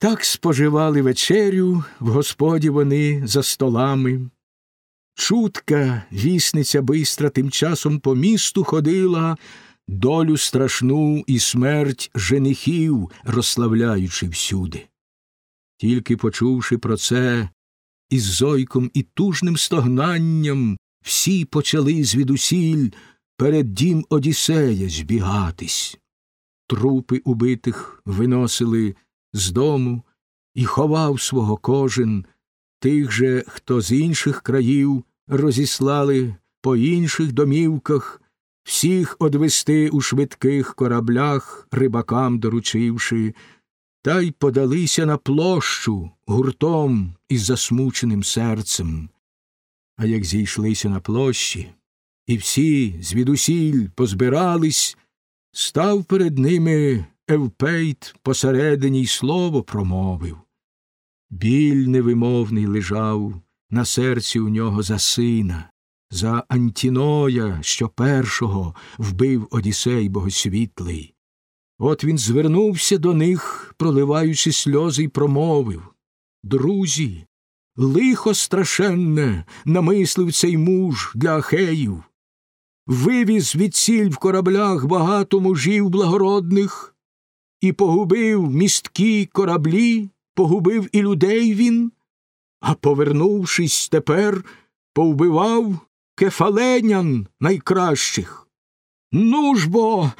Так споживали вечерю в господі вони за столами. Чутка, вісниця бистра, тим часом по місту ходила, долю страшну і смерть женихів, розславляючи всюди. Тільки почувши про це, із зойком і тужним стогнанням всі почали звідусіль перед дім Одіссея збігатись. Трупи убитих виносили з дому і ховав свого кожен, тих же, хто з інших країв розіслали по інших домівках, всіх одвести у швидких кораблях, рибакам доручивши, та й подалися на площу гуртом із засмученим серцем. А як зійшлися на площі, і всі звідусіль позбирались, став перед ними Евпейт посередині й слово промовив. Біль невимовний лежав на серці у нього за сина, за Антіноя, що першого вбив Одісей богосвітлий. От він звернувся до них, проливаючи сльози, й промовив Друзі, лихо страшенне намислив цей муж для Ахеїв. Вивіз від сіль в кораблях багато мужів благородних і погубив місткі кораблі, погубив і людей він, а повернувшись тепер, повбивав кефаленян найкращих. Ну ж бо,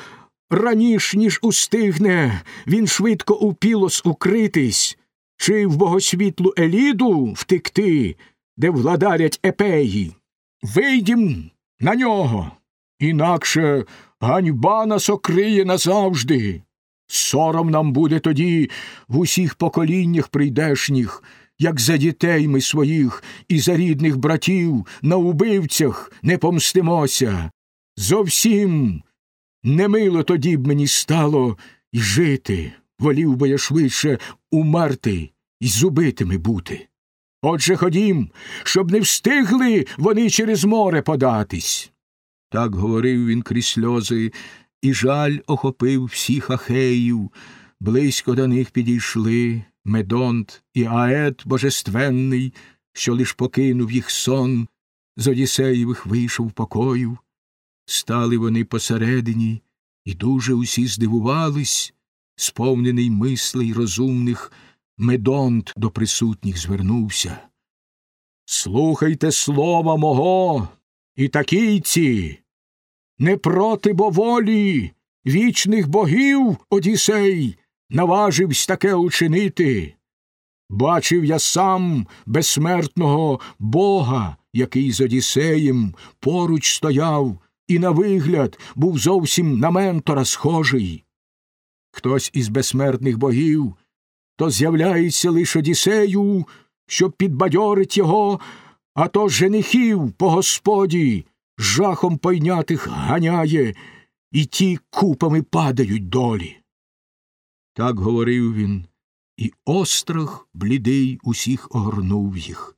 раніш ніж устигне, він швидко у пілос укритись, чи в богосвітлу Еліду втекти, де владарять епеї. Вийдім на нього, інакше ганьба нас окриє назавжди. Сором нам буде тоді в усіх поколіннях прийдешніх, як за дітей ми своїх і за рідних братів на убивцях не помстимося. Зовсім немило тоді б мені стало й жити, волів би я швидше умерти і з убитими бути. Отже ходім, щоб не встигли вони через море податись. Так говорив він крізь сльози, і жаль охопив всіх ахеїв, близько до них підійшли Медонт і Ает божественний, що лиш покинув їх сон, з Одіссеєвих вийшов покоїв. Стали вони посередині, і дуже усі здивувались, сповнений мислей розумних, Медонт до присутніх звернувся. Слухайте слова мого, і такійці, не проти бо волі вічних богів Одісей наваживсь таке учинити. Бачив я сам безсмертного бога, який з Одіссеєм поруч стояв, і на вигляд був зовсім на ментора схожий. Хтось із безсмертних богів то з'являється лише Одіссею, щоб підбадьорить його, а то женихів по господі жахом пойнятих ганяє, і ті купами падають долі. Так говорив він, і острах блідий усіх огорнув їх.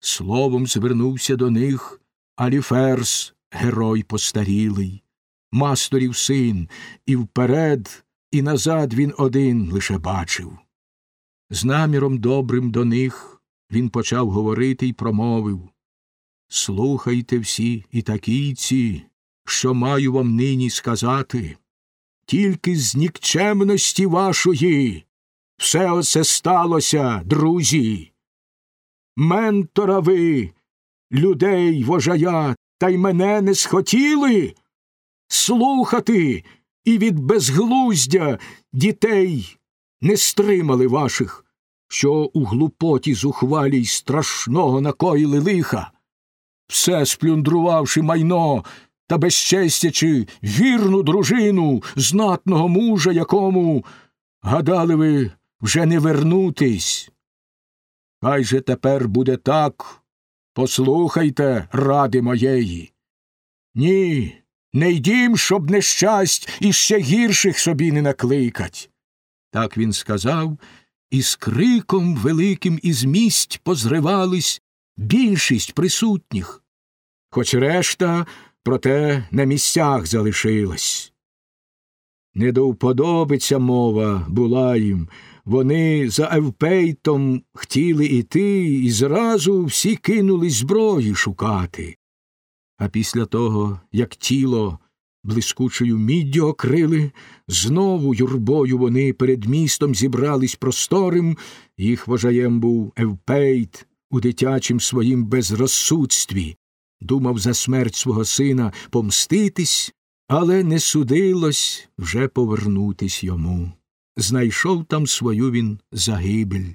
Словом звернувся до них Аліферс, герой постарілий, масторів син, і вперед, і назад він один лише бачив. З наміром добрим до них він почав говорити й промовив Слухайте всі і такійці, що маю вам нині сказати. Тільки з нікчемності вашої все оце сталося, друзі. Ментора ви, людей вожая, та й мене не схотіли слухати і від безглуздя дітей не стримали ваших, що у глупоті зухвалій страшного накоїли лиха все сплюндрувавши майно та безчестячи вірну дружину знатного мужа, якому, гадали ви, вже не вернутись. Хай же тепер буде так. Послухайте ради моєї. Ні, не йдім, щоб нещасть іще гірших собі не накликать. Так він сказав, і з криком великим із місць позривались більшість присутніх, хоч решта, проте, на місцях залишилась. Не до вподоби ця мова була їм, Вони за Евпейтом хотіли іти, і зразу всі кинули зброї шукати. А після того, як тіло блискучою міддю укрили, знову юрбою вони перед містом зібрались просторим, їх вожаєм був Евпейт у дитячім своїм безрозсудстві, думав за смерть свого сина помститись, але не судилось вже повернутись йому. Знайшов там свою він загибель.